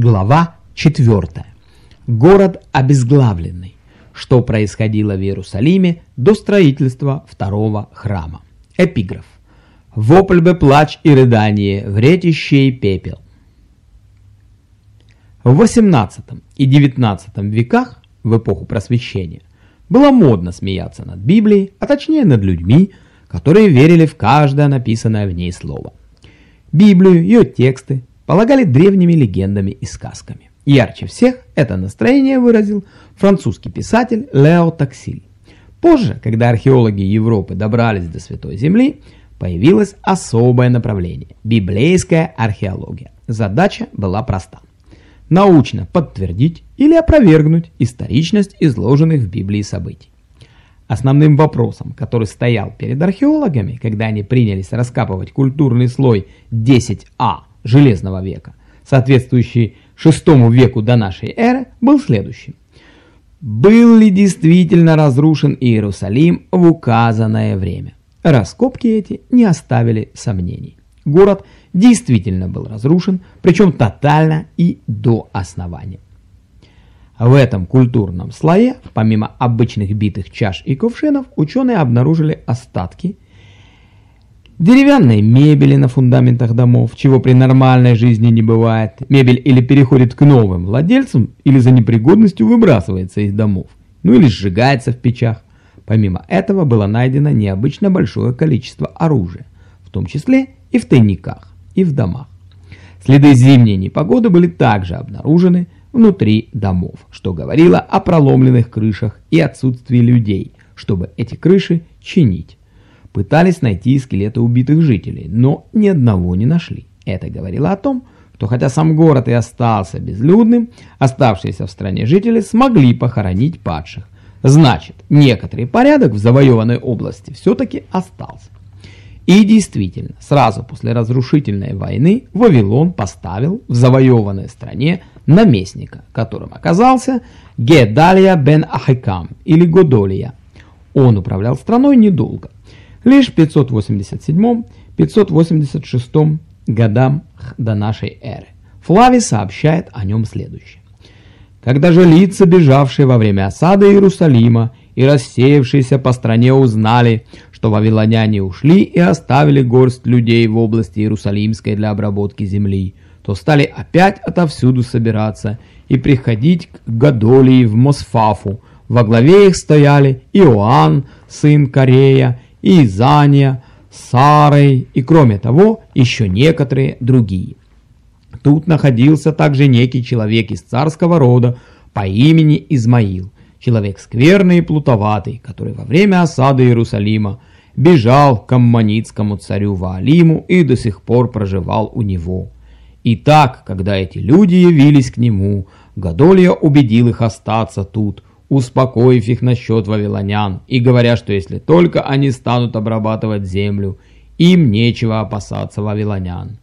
Глава 4. Город обезглавленный. Что происходило в Иерусалиме до строительства второго храма. Эпиграф. Вопль бы плач и рыдание, вретище пепел. В 18 и 19 веках, в эпоху просвещения, было модно смеяться над Библией, а точнее над людьми, которые верили в каждое написанное в ней слово. Библию, ее тексты полагали древними легендами и сказками. Ярче всех это настроение выразил французский писатель Лео Таксиль. Позже, когда археологи Европы добрались до Святой Земли, появилось особое направление – библейская археология. Задача была проста – научно подтвердить или опровергнуть историчность изложенных в Библии событий. Основным вопросом, который стоял перед археологами, когда они принялись раскапывать культурный слой 10А Железного века, соответствующий VI веку до нашей эры, был следующим. Был ли действительно разрушен Иерусалим в указанное время? Раскопки эти не оставили сомнений. Город действительно был разрушен, причем тотально и до основания. В этом культурном слое, помимо обычных битых чаш и кувшинов, ученые обнаружили остатки деревянной мебели на фундаментах домов, чего при нормальной жизни не бывает. Мебель или переходит к новым владельцам, или за непригодностью выбрасывается из домов, ну или сжигается в печах. Помимо этого было найдено необычно большое количество оружия, в том числе и в тайниках, и в домах. Следы зимней непогоды были также обнаружены, внутри домов, что говорило о проломленных крышах и отсутствии людей, чтобы эти крыши чинить. Пытались найти скелеты убитых жителей, но ни одного не нашли. Это говорило о том, что хотя сам город и остался безлюдным, оставшиеся в стране жители смогли похоронить падших. Значит, некоторый порядок в завоеванной области все-таки остался. И действительно, сразу после разрушительной войны Вавилон поставил в завоеванной стране наместника, которым оказался Гедалия бен Ахикам или Годолия. Он управлял страной недолго, лишь в 587-586 годам до нашей эры. Флавий сообщает о нем следующее. Когда же лица, бежавшие во время осады Иерусалима и рассеявшиеся по стране, узнали, что вавилоняне ушли и оставили горсть людей в области Иерусалимской для обработки земли, то стали опять отовсюду собираться и приходить к Гадолии в Мосфафу. Во главе их стояли Иоанн, сын Корея, Изания, Сарой и, кроме того, еще некоторые другие. Тут находился также некий человек из царского рода по имени Измаил, человек скверный и плутоватый, который во время осады Иерусалима бежал к аммонитскому царю Ваалиму и до сих пор проживал у него. И так, когда эти люди явились к нему, Гадолья убедил их остаться тут, успокоив их насчет вавилонян и говоря, что если только они станут обрабатывать землю, им нечего опасаться вавилонян.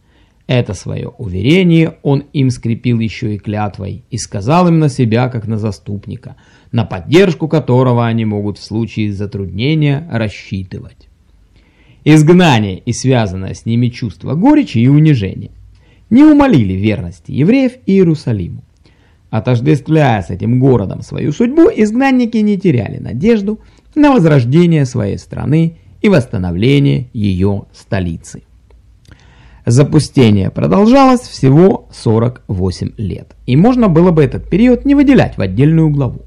Это свое уверение он им скрепил еще и клятвой и сказал им на себя, как на заступника, на поддержку которого они могут в случае затруднения рассчитывать. Изгнание и связанное с ними чувство горечи и унижения не умолили верности евреев Иерусалиму. Отождествляя с этим городом свою судьбу, изгнанники не теряли надежду на возрождение своей страны и восстановление ее столицы. Запустение продолжалось всего 48 лет, и можно было бы этот период не выделять в отдельную главу.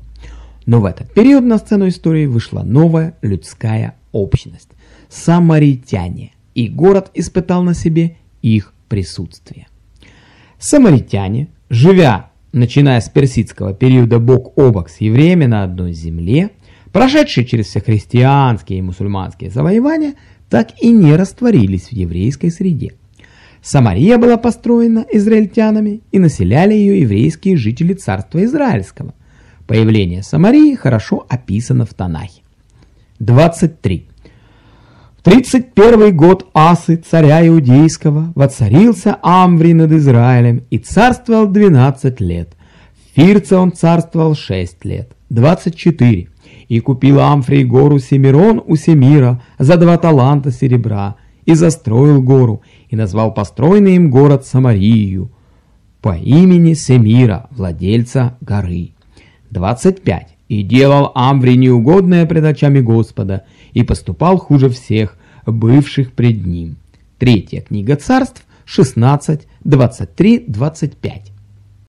Но в этот период на сцену истории вышла новая людская общность – самаритяне, и город испытал на себе их присутствие. Самаритяне, живя, начиная с персидского периода бок о бок с евреями на одной земле, прошедшие через все христианские и мусульманские завоевания, так и не растворились в еврейской среде. Самария была построена израильтянами и населяли ее еврейские жители царства Израильского. Появление Самарии хорошо описано в Танахе. 23. В 31 год Асы, царя Иудейского, воцарился Амври над Израилем и царствовал 12 лет. В Фирце он царствовал 6 лет. 24. И купил Амфрий гору Семирон у Семира за два таланта серебра, и застроил гору, и назвал построенный им город Самарию. по имени Семира, владельца горы. 25. И делал Амври неугодное пред очами Господа, и поступал хуже всех, бывших пред ним. Третья книга царств, 16, 23, 25.